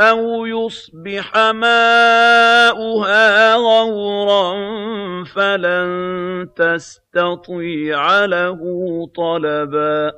أَوْ يُصْبِحَ مَاؤُهَا غَوْرًا فَلَن تَسْتَطِيعَ لَهُ طَلَبًا